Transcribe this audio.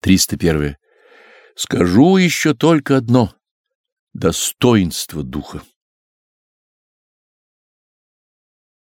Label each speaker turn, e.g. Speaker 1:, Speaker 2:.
Speaker 1: 301. Скажу еще только одно — достоинство духа.